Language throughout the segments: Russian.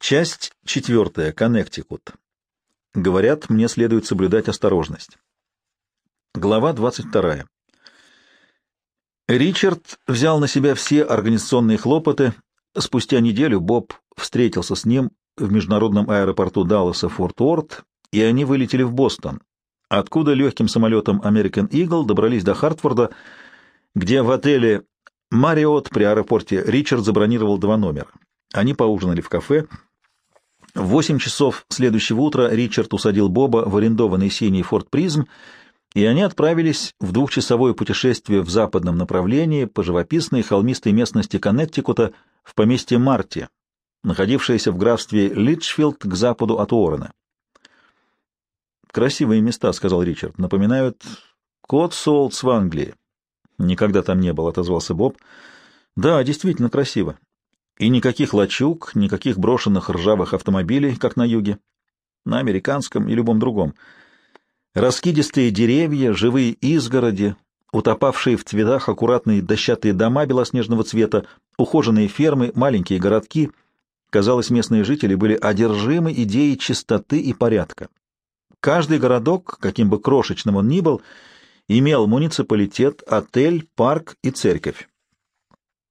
Часть четвертая. Коннектикут. Говорят, мне следует соблюдать осторожность. Глава 22. Ричард взял на себя все организационные хлопоты. Спустя неделю Боб встретился с ним в международном аэропорту Далласа Форт Уорт, и они вылетели в Бостон, откуда легким самолетом American Eagle добрались до Хартфорда, где в отеле Мариот при аэропорте Ричард забронировал два номера. Они поужинали в кафе. В восемь часов следующего утра Ричард усадил Боба в арендованный синий Форд Призм, и они отправились в двухчасовое путешествие в западном направлении по живописной холмистой местности Коннектикута в поместье Марти, находившееся в графстве Литчфилд к западу от Уоррена. «Красивые места», — сказал Ричард, — «напоминают Котсуолтс в Англии». «Никогда там не был», — отозвался Боб. «Да, действительно красиво. И никаких лачуг, никаких брошенных ржавых автомобилей, как на юге, на американском и любом другом. Раскидистые деревья, живые изгороди, утопавшие в цветах аккуратные дощатые дома белоснежного цвета, ухоженные фермы, маленькие городки. Казалось, местные жители были одержимы идеей чистоты и порядка. Каждый городок, каким бы крошечным он ни был, имел муниципалитет, отель, парк и церковь.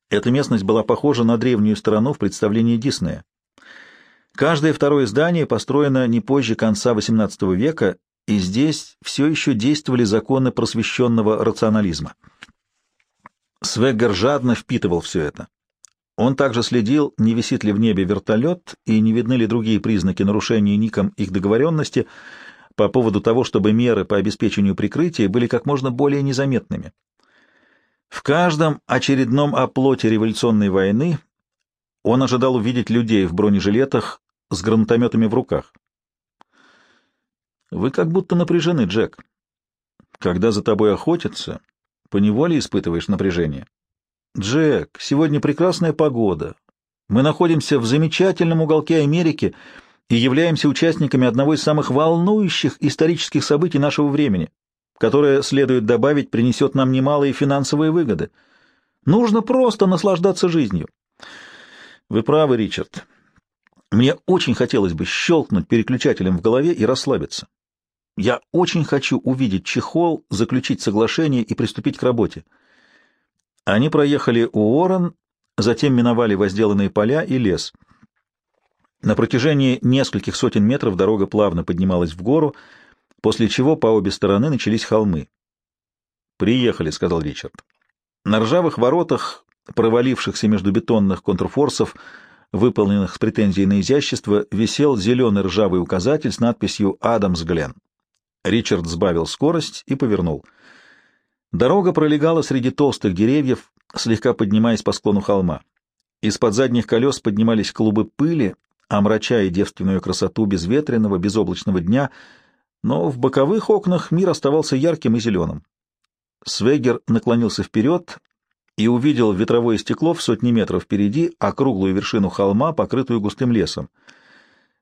Эта местность была похожа на древнюю страну в представлении Диснея. Каждое второе здание построено не позже конца XVIII века, и здесь все еще действовали законы просвещенного рационализма. Свеггер жадно впитывал все это. Он также следил, не висит ли в небе вертолет и не видны ли другие признаки нарушения Ником их договоренности по поводу того, чтобы меры по обеспечению прикрытия были как можно более незаметными. В каждом очередном оплоте революционной войны он ожидал увидеть людей в бронежилетах с гранатометами в руках. «Вы как будто напряжены, Джек. Когда за тобой охотятся, поневоле испытываешь напряжение. Джек, сегодня прекрасная погода. Мы находимся в замечательном уголке Америки и являемся участниками одного из самых волнующих исторических событий нашего времени которое, следует добавить, принесет нам немалые финансовые выгоды. Нужно просто наслаждаться жизнью. Вы правы, Ричард. Мне очень хотелось бы щелкнуть переключателем в голове и расслабиться. Я очень хочу увидеть чехол, заключить соглашение и приступить к работе. Они проехали Уоррен, затем миновали возделанные поля и лес. На протяжении нескольких сотен метров дорога плавно поднималась в гору, после чего по обе стороны начались холмы. «Приехали», — сказал Ричард. На ржавых воротах, провалившихся между бетонных контрфорсов, выполненных с претензией на изящество, висел зеленый ржавый указатель с надписью «Адамс Глен». Ричард сбавил скорость и повернул. Дорога пролегала среди толстых деревьев, слегка поднимаясь по склону холма. Из-под задних колес поднимались клубы пыли, омрачая девственную красоту безветренного, безоблачного дня — но в боковых окнах мир оставался ярким и зеленым. Свегер наклонился вперед и увидел ветровое стекло в сотни метров впереди, округлую вершину холма, покрытую густым лесом.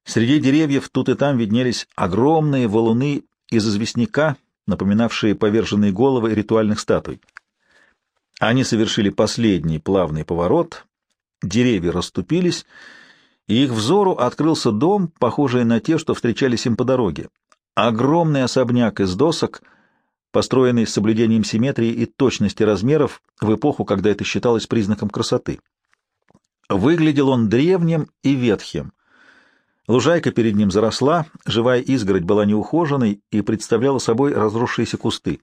Среди деревьев тут и там виднелись огромные валуны из известняка, напоминавшие поверженные головы ритуальных статуй. Они совершили последний плавный поворот, деревья расступились, и их взору открылся дом, похожий на те, что встречались им по дороге. Огромный особняк из досок, построенный с соблюдением симметрии и точности размеров в эпоху, когда это считалось признаком красоты. Выглядел он древним и ветхим. Лужайка перед ним заросла, живая изгородь была неухоженной и представляла собой разросшиеся кусты.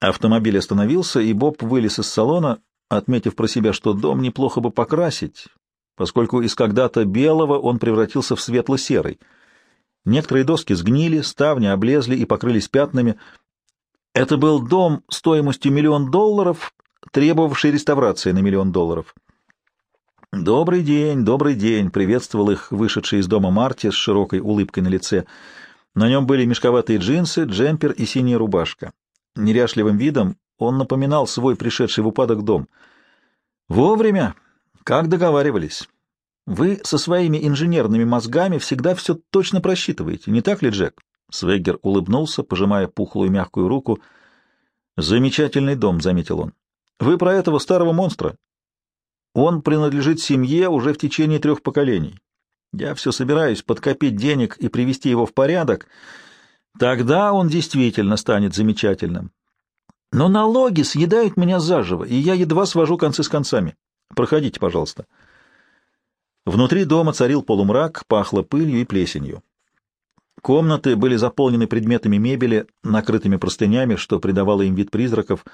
Автомобиль остановился, и Боб вылез из салона, отметив про себя, что дом неплохо бы покрасить, поскольку из когда-то белого он превратился в светло-серый — Некоторые доски сгнили, ставни облезли и покрылись пятнами. Это был дом стоимостью миллион долларов, требовавший реставрации на миллион долларов. «Добрый день, добрый день!» — приветствовал их вышедший из дома Марти с широкой улыбкой на лице. На нем были мешковатые джинсы, джемпер и синяя рубашка. Неряшливым видом он напоминал свой пришедший в упадок дом. «Вовремя, как договаривались. Вы со своими инженерными мозгами всегда все точно просчитываете, не так ли, Джек? Свеггер улыбнулся, пожимая пухлую мягкую руку. Замечательный дом, заметил он. Вы про этого старого монстра? Он принадлежит семье уже в течение трех поколений. Я все собираюсь подкопить денег и привести его в порядок. Тогда он действительно станет замечательным. Но налоги съедают меня заживо, и я едва свожу концы с концами. Проходите, пожалуйста. Внутри дома царил полумрак, пахло пылью и плесенью. Комнаты были заполнены предметами мебели, накрытыми простынями, что придавало им вид призраков.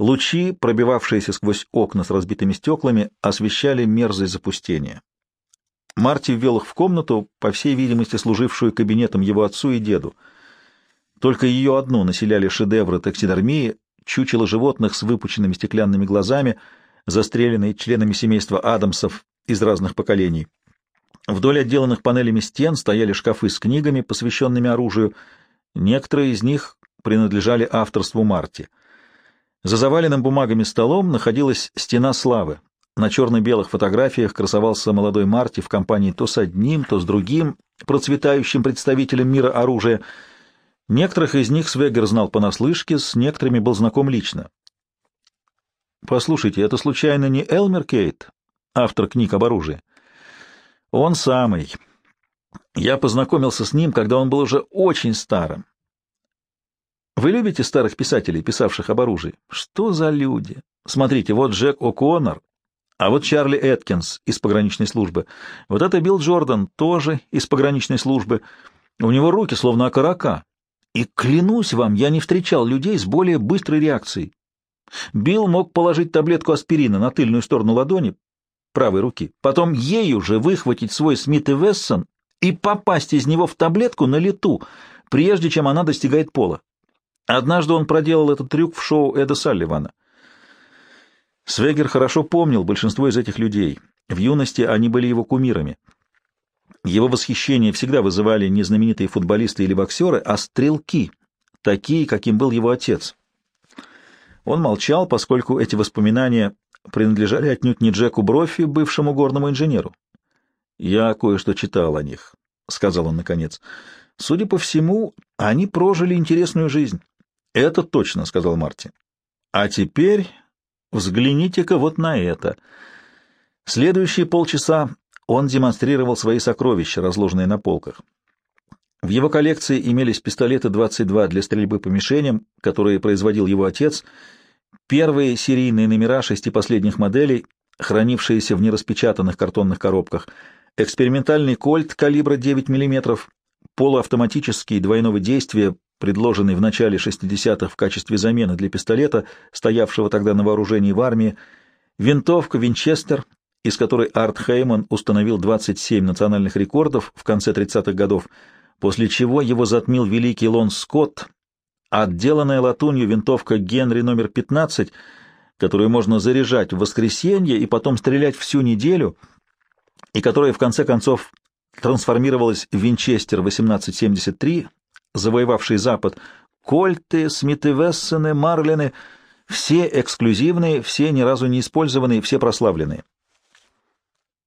Лучи, пробивавшиеся сквозь окна с разбитыми стеклами, освещали мерзость запустения. Марти ввел их в комнату, по всей видимости, служившую кабинетом его отцу и деду. Только ее одну населяли шедевры таксидермии, чучело животных с выпученными стеклянными глазами, застреленные членами семейства Адамсов из разных поколений. Вдоль отделанных панелями стен стояли шкафы с книгами, посвященными оружию. Некоторые из них принадлежали авторству Марти. За заваленным бумагами столом находилась стена славы. На черно-белых фотографиях красовался молодой Марти в компании то с одним, то с другим процветающим представителем мира оружия. Некоторых из них Свегер знал понаслышке, с некоторыми был знаком лично. «Послушайте, это случайно не Элмер Кейт, автор книг об оружии?» Он самый. Я познакомился с ним, когда он был уже очень старым. Вы любите старых писателей, писавших об оружии? Что за люди? Смотрите, вот Джек О'Коннор, а вот Чарли Эткинс из пограничной службы. Вот это Билл Джордан, тоже из пограничной службы. У него руки словно окорока. И клянусь вам, я не встречал людей с более быстрой реакцией. Билл мог положить таблетку аспирина на тыльную сторону ладони, правой руки, потом ею же выхватить свой Смит и Вессон и попасть из него в таблетку на лету, прежде чем она достигает пола. Однажды он проделал этот трюк в шоу Эда Салливана. Свегер хорошо помнил большинство из этих людей. В юности они были его кумирами. Его восхищение всегда вызывали не знаменитые футболисты или боксеры, а стрелки, такие, каким был его отец. Он молчал, поскольку эти воспоминания принадлежали отнюдь не Джеку Брофи, бывшему горному инженеру. «Я кое-что читал о них», — сказал он наконец. «Судя по всему, они прожили интересную жизнь». «Это точно», — сказал Марти. «А теперь взгляните-ка вот на это». Следующие полчаса он демонстрировал свои сокровища, разложенные на полках. В его коллекции имелись пистолеты 22 для стрельбы по мишеням, которые производил его отец, Первые серийные номера шести последних моделей, хранившиеся в нераспечатанных картонных коробках, экспериментальный кольт калибра 9 мм, полуавтоматический двойного действия, предложенный в начале 60-х в качестве замены для пистолета, стоявшего тогда на вооружении в армии, винтовка «Винчестер», из которой Арт Хейман установил 27 национальных рекордов в конце 30-х годов, после чего его затмил великий Лон Скотт, Отделанная латунью винтовка Генри номер 15, которую можно заряжать в воскресенье и потом стрелять всю неделю, и которая в конце концов трансформировалась в Винчестер 1873, завоевавший Запад, Кольты, Смиты Вессены, Марлины, все эксклюзивные, все ни разу не использованные, все прославленные.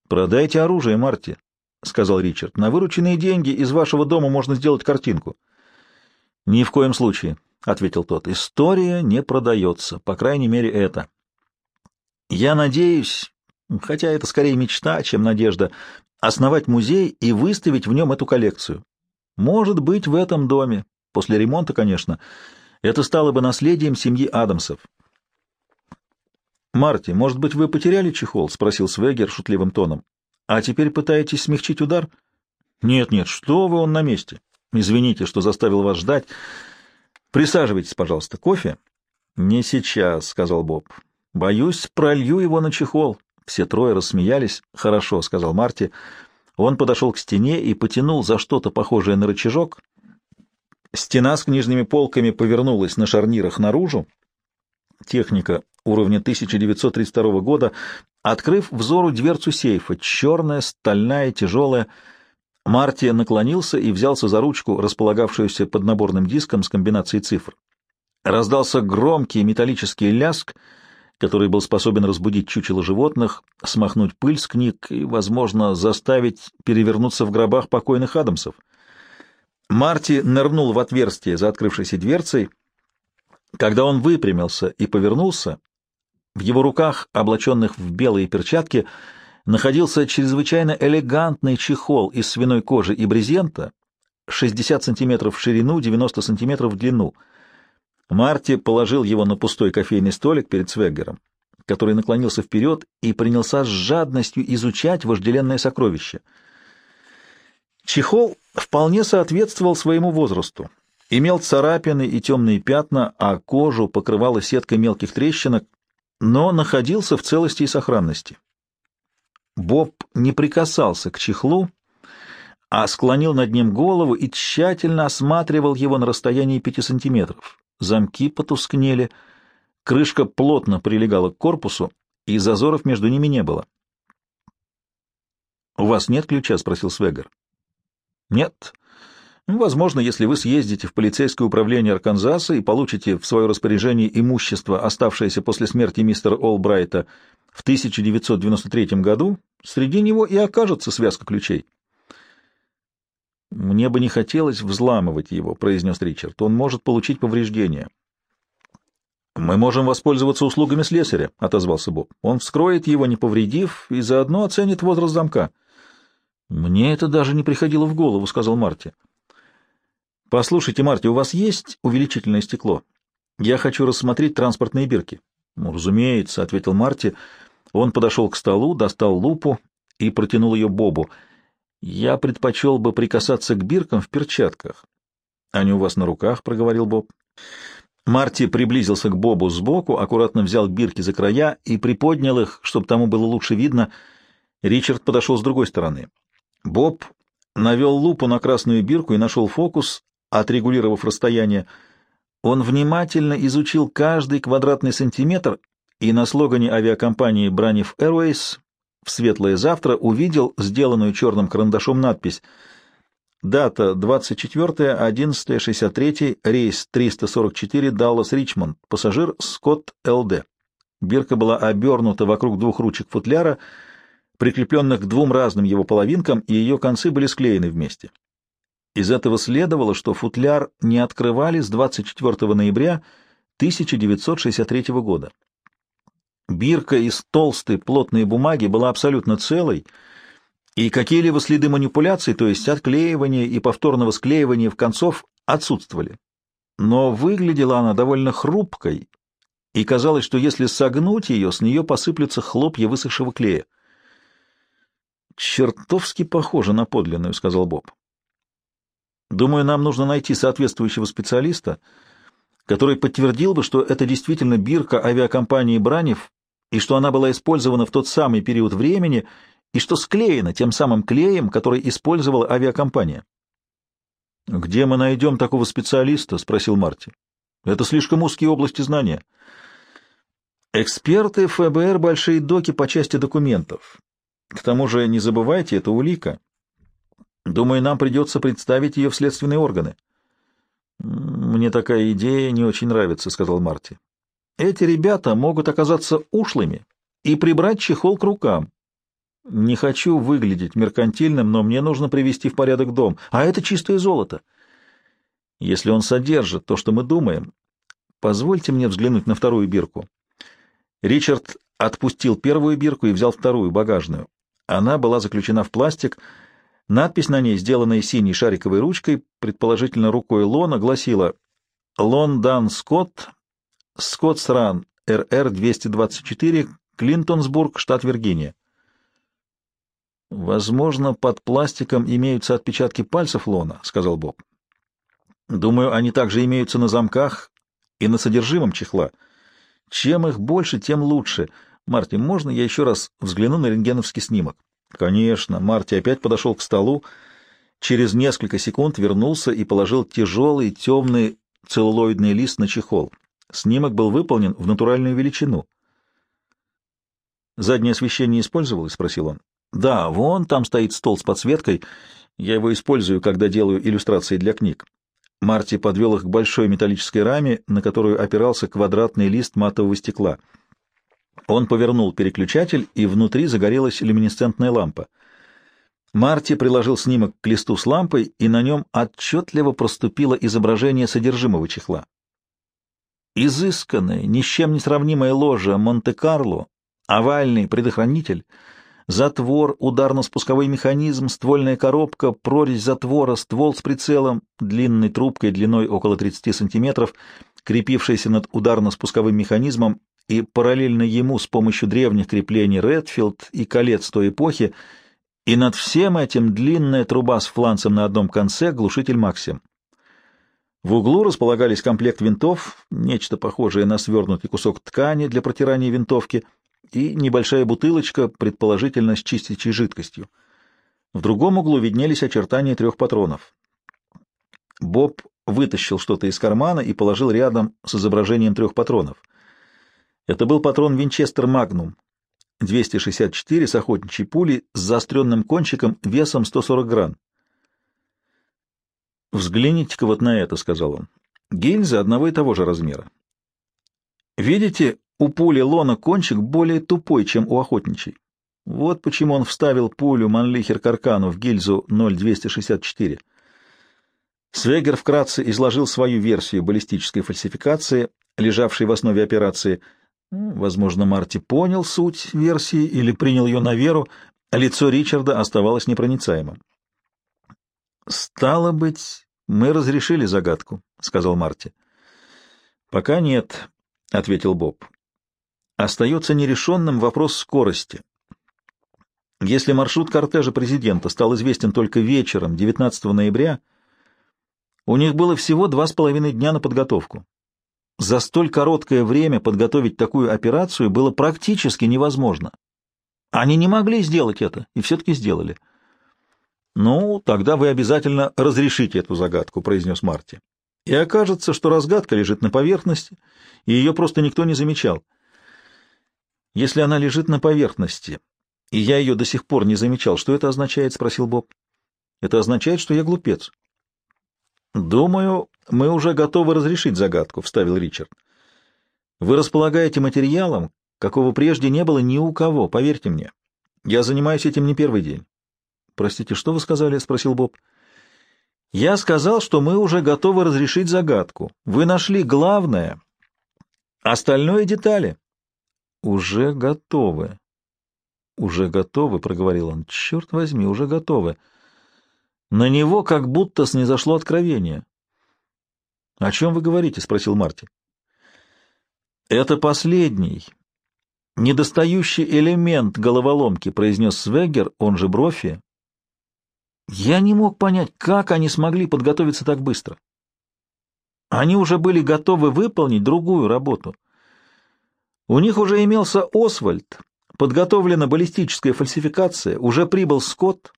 «Продайте оружие, Марти», — сказал Ричард. «На вырученные деньги из вашего дома можно сделать картинку». «Ни в коем случае», — ответил тот. «История не продается, по крайней мере, это. Я надеюсь, хотя это скорее мечта, чем надежда, основать музей и выставить в нем эту коллекцию. Может быть, в этом доме, после ремонта, конечно, это стало бы наследием семьи Адамсов». «Марти, может быть, вы потеряли чехол?» — спросил Свегер шутливым тоном. «А теперь пытаетесь смягчить удар?» «Нет-нет, что вы, он на месте. Извините, что заставил вас ждать. Присаживайтесь, пожалуйста. Кофе? Не сейчас, сказал Боб. Боюсь, пролью его на чехол. Все трое рассмеялись. Хорошо, сказал Марти. Он подошел к стене и потянул за что-то похожее на рычажок. Стена с книжными полками повернулась на шарнирах наружу. Техника уровня 1932 года, открыв взору дверцу сейфа, черная, стальная, тяжелая, Марти наклонился и взялся за ручку, располагавшуюся под наборным диском с комбинацией цифр. Раздался громкий металлический ляск, который был способен разбудить чучело животных, смахнуть пыль с книг и, возможно, заставить перевернуться в гробах покойных Адамсов. Марти нырнул в отверстие за открывшейся дверцей. Когда он выпрямился и повернулся, в его руках, облаченных в белые перчатки, находился чрезвычайно элегантный чехол из свиной кожи и брезента, 60 сантиметров в ширину, 90 сантиметров в длину. Марти положил его на пустой кофейный столик перед Свеггером, который наклонился вперед и принялся с жадностью изучать вожделенное сокровище. Чехол вполне соответствовал своему возрасту. Имел царапины и темные пятна, а кожу покрывала сетка мелких трещинок, но находился в целости и сохранности. Боб не прикасался к чехлу, а склонил над ним голову и тщательно осматривал его на расстоянии пяти сантиметров. Замки потускнели, крышка плотно прилегала к корпусу, и зазоров между ними не было. — У вас нет ключа? — спросил Свегер. — Нет. Возможно, если вы съездите в полицейское управление Арканзаса и получите в свое распоряжение имущество, оставшееся после смерти мистера Олбрайта в 1993 году, среди него и окажется связка ключей. «Мне бы не хотелось взламывать его», — произнес Ричард. «Он может получить повреждения». «Мы можем воспользоваться услугами слесаря», — отозвался Боб. «Он вскроет его, не повредив, и заодно оценит возраст замка». «Мне это даже не приходило в голову», — сказал Марти. «Послушайте, Марти, у вас есть увеличительное стекло? Я хочу рассмотреть транспортные бирки». «Ну, разумеется», — ответил Марти. Он подошел к столу, достал лупу и протянул ее Бобу. «Я предпочел бы прикасаться к биркам в перчатках». «Они у вас на руках», — проговорил Боб. Марти приблизился к Бобу сбоку, аккуратно взял бирки за края и приподнял их, чтобы тому было лучше видно. Ричард подошел с другой стороны. Боб навел лупу на красную бирку и нашел фокус, отрегулировав расстояние, он внимательно изучил каждый квадратный сантиметр и на слогане авиакомпании Braniff Airways в светлое завтра увидел сделанную черным карандашом надпись Дата 24.11.63, рейс 344, Даллас-Ричмонд, пассажир Скотт Л.Д. Бирка была обернута вокруг двух ручек футляра, прикрепленных к двум разным его половинкам, и ее концы были склеены вместе. Из этого следовало, что футляр не открывали с 24 ноября 1963 года. Бирка из толстой плотной бумаги была абсолютно целой, и какие-либо следы манипуляций, то есть отклеивания и повторного склеивания в концов, отсутствовали. Но выглядела она довольно хрупкой, и казалось, что если согнуть ее, с нее посыплются хлопья высохшего клея. «Чертовски похоже на подлинную», — сказал Боб. Думаю, нам нужно найти соответствующего специалиста, который подтвердил бы, что это действительно бирка авиакомпании «Бранев» и что она была использована в тот самый период времени и что склеена тем самым клеем, который использовала авиакомпания. «Где мы найдем такого специалиста?» — спросил Марти. «Это слишком узкие области знания». «Эксперты ФБР — большие доки по части документов. К тому же, не забывайте, это улика. Думаю, нам придется представить ее в следственные органы. Мне такая идея не очень нравится, сказал Марти. Эти ребята могут оказаться ушлыми и прибрать чехол к рукам. Не хочу выглядеть меркантильным, но мне нужно привести в порядок дом, а это чистое золото. Если он содержит то, что мы думаем, позвольте мне взглянуть на вторую бирку. Ричард отпустил первую бирку и взял вторую, багажную. Она была заключена в пластик, Надпись на ней, сделанная синей шариковой ручкой, предположительно рукой Лона, гласила «Лон Дан Скотт, Скоттсран, РР-224, Клинтонсбург, штат Виргиния». «Возможно, под пластиком имеются отпечатки пальцев Лона», — сказал Боб. «Думаю, они также имеются на замках и на содержимом чехла. Чем их больше, тем лучше. Марти, можно я еще раз взгляну на рентгеновский снимок?» Конечно, Марти опять подошел к столу, через несколько секунд вернулся и положил тяжелый темный целлулоидный лист на чехол. Снимок был выполнен в натуральную величину. «Заднее освещение использовалось?» — спросил он. «Да, вон там стоит стол с подсветкой. Я его использую, когда делаю иллюстрации для книг». Марти подвел их к большой металлической раме, на которую опирался квадратный лист матового стекла — он повернул переключатель, и внутри загорелась люминесцентная лампа. Марти приложил снимок к листу с лампой, и на нем отчетливо проступило изображение содержимого чехла. Изысканная, ни с чем не сравнимая ложа Монте-Карло, овальный предохранитель, затвор, ударно-спусковой механизм, ствольная коробка, прорезь затвора, ствол с прицелом, длинной трубкой длиной около 30 сантиметров, крепившийся над ударно-спусковым механизмом и параллельно ему с помощью древних креплений Редфилд и колец той эпохи, и над всем этим длинная труба с фланцем на одном конце, глушитель Максим. В углу располагались комплект винтов, нечто похожее на свернутый кусок ткани для протирания винтовки и небольшая бутылочка, предположительно с чистящей жидкостью. В другом углу виднелись очертания трех патронов. Боб вытащил что-то из кармана и положил рядом с изображением трех патронов. Это был патрон Винчестер Магнум 264 с охотничьей пулей с заостренным кончиком весом 140 грамм. «Взгляните-ка вот на это», — сказал он. «Гильзы одного и того же размера. Видите, у пули Лона кончик более тупой, чем у охотничьей. Вот почему он вставил пулю Манлихер Каркану в гильзу 0,264. Свегер вкратце изложил свою версию баллистической фальсификации, лежавшей в основе операции. Возможно, Марти понял суть версии или принял ее на веру, лицо Ричарда оставалось непроницаемым. «Стало быть, мы разрешили загадку», — сказал Марти. «Пока нет», — ответил Боб. «Остается нерешенным вопрос скорости. Если маршрут кортежа президента стал известен только вечером 19 ноября, у них было всего два с половиной дня на подготовку. За столь короткое время подготовить такую операцию было практически невозможно. Они не могли сделать это, и все-таки сделали. «Ну, тогда вы обязательно разрешите эту загадку», — произнес Марти. «И окажется, что разгадка лежит на поверхности, и ее просто никто не замечал. Если она лежит на поверхности, и я ее до сих пор не замечал, что это означает?» — спросил Боб. «Это означает, что я глупец». «Думаю, мы уже готовы разрешить загадку», — вставил Ричард. «Вы располагаете материалом, какого прежде не было ни у кого, поверьте мне. Я занимаюсь этим не первый день. «Простите, что вы сказали?» — спросил Боб. «Я сказал, что мы уже готовы разрешить загадку. Вы нашли главное. Остальное — детали». «Уже готовы». «Уже готовы», — проговорил он. «Черт возьми, уже готовы». На него как будто снизошло откровение. «О чем вы говорите?» — спросил Марти. «Это последний, недостающий элемент головоломки», — произнес Свегер, он же Брофи, я не мог понять, как они смогли подготовиться так быстро. Они уже были готовы выполнить другую работу. У них уже имелся Освальд, подготовлена баллистическая фальсификация, уже прибыл Скотт.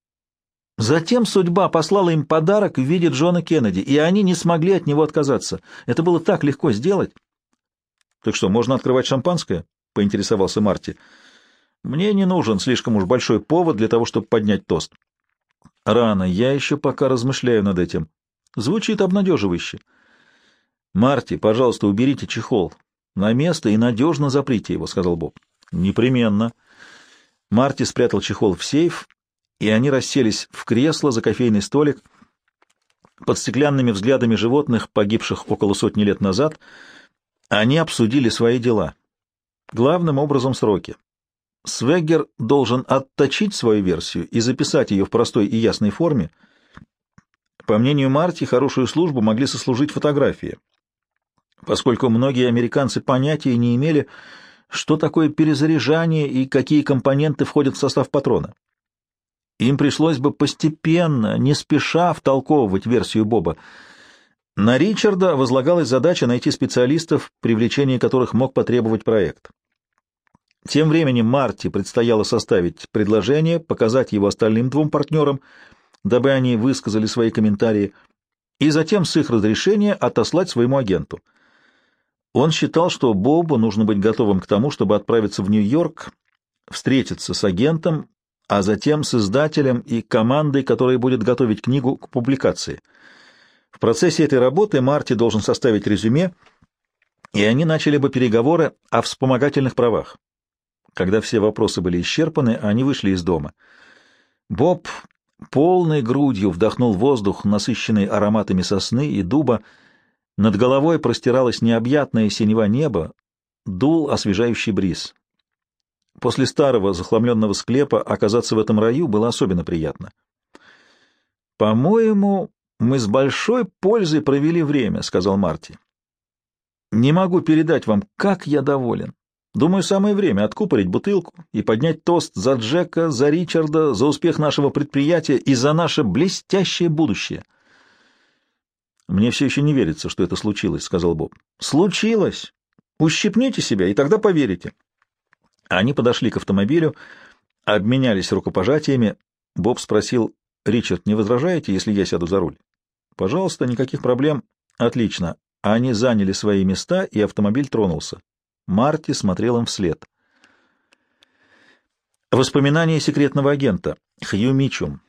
Затем судьба послала им подарок в виде Джона Кеннеди, и они не смогли от него отказаться. Это было так легко сделать. — Так что, можно открывать шампанское? — поинтересовался Марти. — Мне не нужен слишком уж большой повод для того, чтобы поднять тост. Рано, я еще пока размышляю над этим. Звучит обнадеживающе. Марти, пожалуйста, уберите чехол на место и надежно заприте его, сказал Боб. Непременно. Марти спрятал чехол в сейф, и они расселись в кресло за кофейный столик. Под стеклянными взглядами животных, погибших около сотни лет назад, они обсудили свои дела. Главным образом сроки. Свеггер должен отточить свою версию и записать ее в простой и ясной форме. По мнению Марти, хорошую службу могли сослужить фотографии, поскольку многие американцы понятия не имели, что такое перезаряжание и какие компоненты входят в состав патрона. Им пришлось бы постепенно, не спеша втолковывать версию Боба. На Ричарда возлагалась задача найти специалистов, привлечение которых мог потребовать проект. Тем временем Марти предстояло составить предложение, показать его остальным двум партнерам, дабы они высказали свои комментарии, и затем с их разрешения отослать своему агенту. Он считал, что Бобу нужно быть готовым к тому, чтобы отправиться в Нью-Йорк, встретиться с агентом, а затем с издателем и командой, которая будет готовить книгу к публикации. В процессе этой работы Марти должен составить резюме, и они начали бы переговоры о вспомогательных правах. Когда все вопросы были исчерпаны, они вышли из дома. Боб полной грудью вдохнул воздух, насыщенный ароматами сосны и дуба. Над головой простиралось необъятное синева небо, дул освежающий бриз. После старого захламленного склепа оказаться в этом раю было особенно приятно. «По-моему, мы с большой пользой провели время», — сказал Марти. «Не могу передать вам, как я доволен. Думаю, самое время откупорить бутылку и поднять тост за Джека, за Ричарда, за успех нашего предприятия и за наше блестящее будущее». «Мне все еще не верится, что это случилось», — сказал Боб. «Случилось! Ущипните себя, и тогда поверите». Они подошли к автомобилю, обменялись рукопожатиями. Боб спросил, «Ричард, не возражаете, если я сяду за руль?» «Пожалуйста, никаких проблем. Отлично». Они заняли свои места, и автомобиль тронулся. Марти смотрел им вслед. Воспоминания секретного агента. Хью Мичум.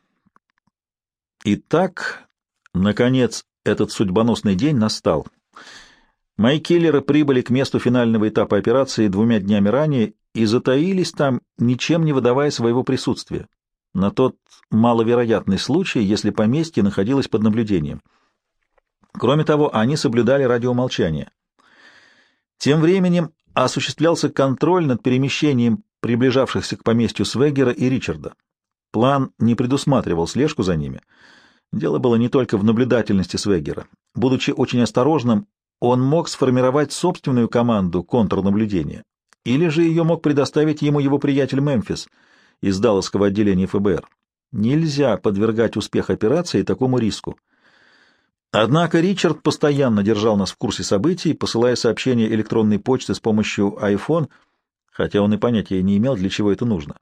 Итак, наконец, этот судьбоносный день настал. Мои киллеры прибыли к месту финального этапа операции двумя днями ранее и затаились там, ничем не выдавая своего присутствия, на тот маловероятный случай, если поместье находилось под наблюдением. Кроме того, они соблюдали радиомолчание. Тем временем осуществлялся контроль над перемещением приближавшихся к поместью Свегера и Ричарда. План не предусматривал слежку за ними. Дело было не только в наблюдательности Свегера. Будучи очень осторожным, он мог сформировать собственную команду контрнаблюдения, или же ее мог предоставить ему его приятель Мемфис из Далласского отделения ФБР. Нельзя подвергать успех операции такому риску. Однако Ричард постоянно держал нас в курсе событий, посылая сообщения электронной почты с помощью iPhone, хотя он и понятия не имел, для чего это нужно.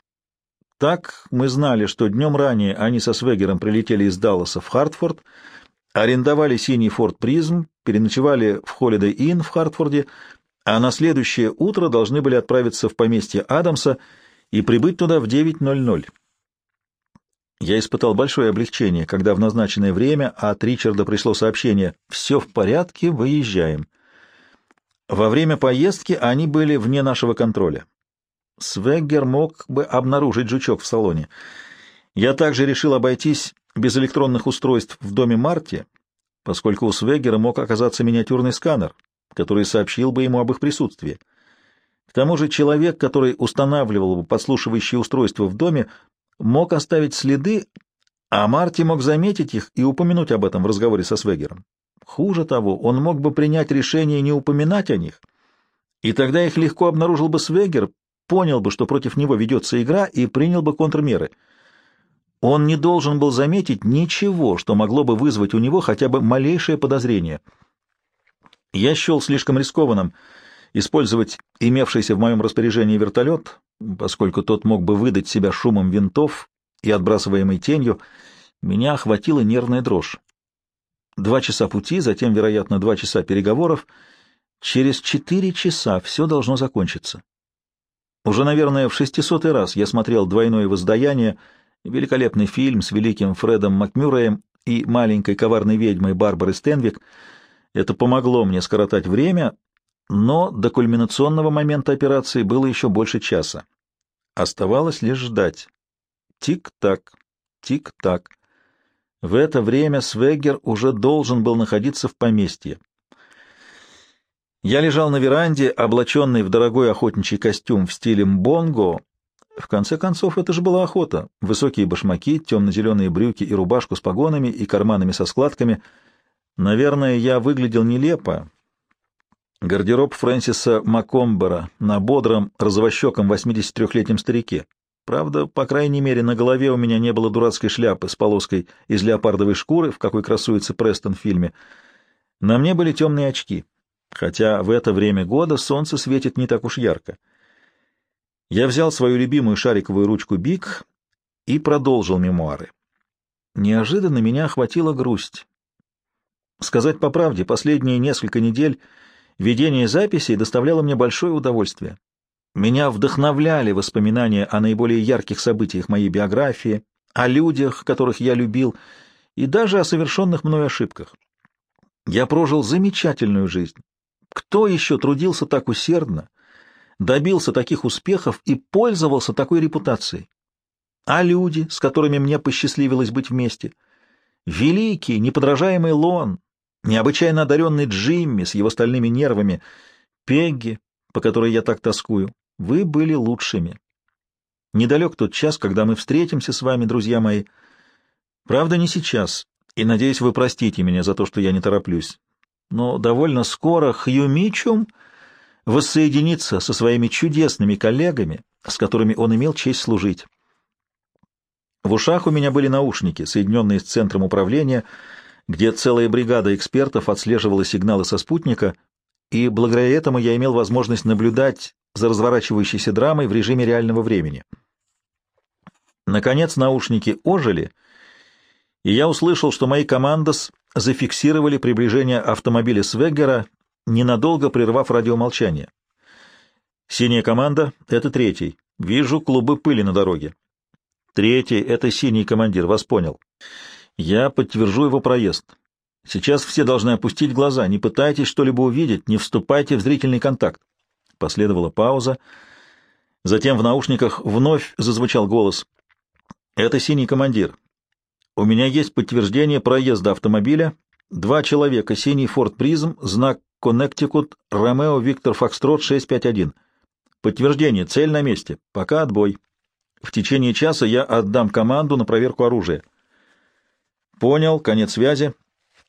Так мы знали, что днем ранее они со Свегером прилетели из Далласа в Хартфорд, арендовали синий Форд Призм, переночевали в Holiday Inn в Хартфорде, а на следующее утро должны были отправиться в поместье Адамса и прибыть туда в 9.00. Я испытал большое облегчение, когда в назначенное время от Ричарда пришло сообщение «Все в порядке, выезжаем». Во время поездки они были вне нашего контроля. Свеггер мог бы обнаружить жучок в салоне. Я также решил обойтись без электронных устройств в доме Марти, поскольку у Свеггера мог оказаться миниатюрный сканер, который сообщил бы ему об их присутствии. К тому же человек, который устанавливал бы подслушивающее устройство в доме, мог оставить следы, а Марти мог заметить их и упомянуть об этом в разговоре со Свегером. Хуже того, он мог бы принять решение не упоминать о них, и тогда их легко обнаружил бы Свегер, понял бы, что против него ведется игра, и принял бы контрмеры. Он не должен был заметить ничего, что могло бы вызвать у него хотя бы малейшее подозрение. Я счел слишком рискованным использовать имевшийся в моем распоряжении вертолет, поскольку тот мог бы выдать себя шумом винтов и отбрасываемой тенью, меня охватила нервная дрожь. Два часа пути, затем, вероятно, два часа переговоров. Через четыре часа все должно закончиться. Уже, наверное, в шестисотый раз я смотрел «Двойное воздаяние», великолепный фильм с великим Фредом Макмюраем и маленькой коварной ведьмой Барбарой Стенвик. Это помогло мне скоротать время, но до кульминационного момента операции было еще больше часа. Оставалось лишь ждать. Тик-так, тик-так. В это время Свегер уже должен был находиться в поместье. Я лежал на веранде, облаченный в дорогой охотничий костюм в стиле бонго. В конце концов, это же была охота. Высокие башмаки, темно-зеленые брюки и рубашку с погонами и карманами со складками. Наверное, я выглядел нелепо, Гардероб Фрэнсиса Макомбера на бодром, розовощеком 83-летнем старике. Правда, по крайней мере, на голове у меня не было дурацкой шляпы с полоской из леопардовой шкуры, в какой красуется Престон в фильме. На мне были темные очки, хотя в это время года солнце светит не так уж ярко. Я взял свою любимую шариковую ручку Биг и продолжил мемуары. Неожиданно меня охватила грусть. Сказать по правде, последние несколько недель Ведение записей доставляло мне большое удовольствие. Меня вдохновляли воспоминания о наиболее ярких событиях моей биографии, о людях, которых я любил, и даже о совершенных мной ошибках. Я прожил замечательную жизнь. Кто еще трудился так усердно, добился таких успехов и пользовался такой репутацией? А люди, с которыми мне посчастливилось быть вместе? Великий, неподражаемый Лон, необычайно одаренный Джимми с его стальными нервами, Пегги, по которой я так тоскую. Вы были лучшими. Недалек тот час, когда мы встретимся с вами, друзья мои. Правда, не сейчас, и, надеюсь, вы простите меня за то, что я не тороплюсь. Но довольно скоро Хью Мичум воссоединится со своими чудесными коллегами, с которыми он имел честь служить. В ушах у меня были наушники, соединенные с центром управления, где целая бригада экспертов отслеживала сигналы со спутника, и благодаря этому я имел возможность наблюдать за разворачивающейся драмой в режиме реального времени. Наконец наушники ожили, и я услышал, что мои командос зафиксировали приближение автомобиля Свеггера, ненадолго прервав радиомолчание. «Синяя команда — это третий. Вижу клубы пыли на дороге. Третий — это синий командир, вас понял. Я подтвержу его проезд. Сейчас все должны опустить глаза, не пытайтесь что-либо увидеть, не вступайте в зрительный контакт. Последовала пауза. Затем в наушниках вновь зазвучал голос. «Это синий командир. У меня есть подтверждение проезда автомобиля. Два человека, синий Ford Prism, знак Connecticut, Ромео Виктор Фокстрот 651. Подтверждение, цель на месте. Пока отбой. В течение часа я отдам команду на проверку оружия. Понял, конец связи.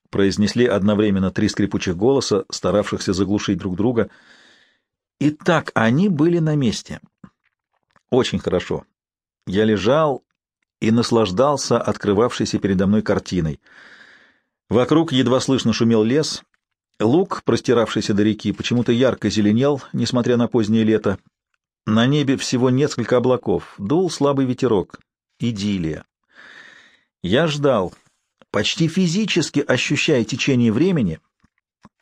Произнесли одновременно три скрипучих голоса, старавшихся заглушить друг друга. И так они были на месте. Очень хорошо. Я лежал и наслаждался открывавшейся передо мной картиной. Вокруг едва слышно шумел лес. Луг, простиравшийся до реки, почему-то ярко зеленел, несмотря на позднее лето, на небе всего несколько облаков, дул слабый ветерок. Идиллия. Я ждал, почти физически ощущая течение времени,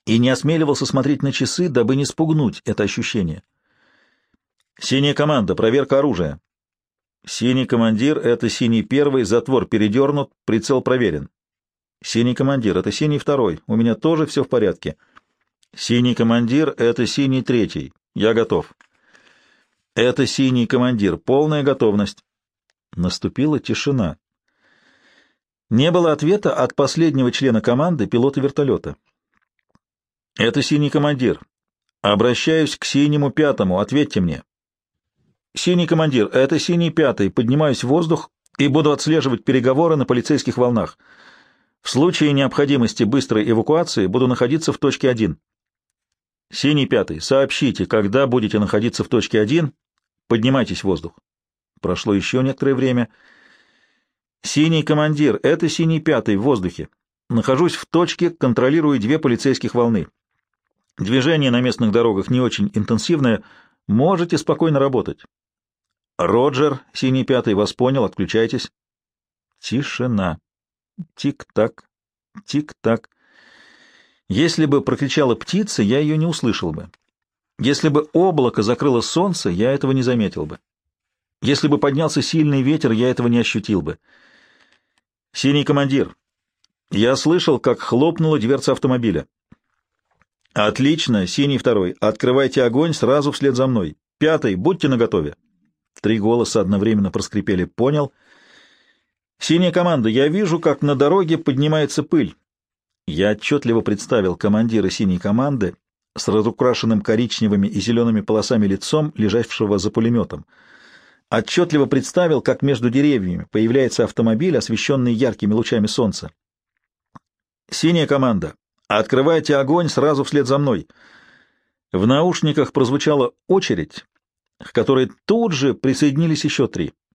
и не осмеливался смотреть на часы, дабы не спугнуть это ощущение. «Синяя команда, проверка оружия». «Синий командир — это синий первый, затвор передернут, прицел проверен». «Синий командир — это синий второй, у меня тоже все в порядке». «Синий командир — это синий третий, я готов». «Это синий командир. Полная готовность». Наступила тишина. Не было ответа от последнего члена команды, пилота вертолета. «Это синий командир. Обращаюсь к синему пятому. Ответьте мне». «Синий командир, это синий пятый. Поднимаюсь в воздух и буду отслеживать переговоры на полицейских волнах. В случае необходимости быстрой эвакуации буду находиться в точке 1. Синий пятый, сообщите, когда будете находиться в точке 1, поднимайтесь в воздух. Прошло еще некоторое время. Синий командир, это синий пятый в воздухе. Нахожусь в точке, контролирую две полицейских волны. Движение на местных дорогах не очень интенсивное, можете спокойно работать. Роджер, синий пятый, вас понял, отключайтесь. Тишина. Тик-так, тик-так. Если бы прокричала птица, я ее не услышал бы. Если бы облако закрыло солнце, я этого не заметил бы. Если бы поднялся сильный ветер, я этого не ощутил бы. Синий командир. Я слышал, как хлопнула дверца автомобиля. Отлично, синий второй. Открывайте огонь сразу вслед за мной. Пятый, будьте наготове. Три голоса одновременно проскрипели. Понял. Синяя команда, я вижу, как на дороге поднимается пыль. Я отчетливо представил командира синей команды с разукрашенным коричневыми и зелеными полосами лицом, лежавшего за пулеметом. Отчетливо представил, как между деревьями появляется автомобиль, освещенный яркими лучами солнца. «Синяя команда! Открывайте огонь сразу вслед за мной!» В наушниках прозвучала очередь, к которой тут же присоединились еще три.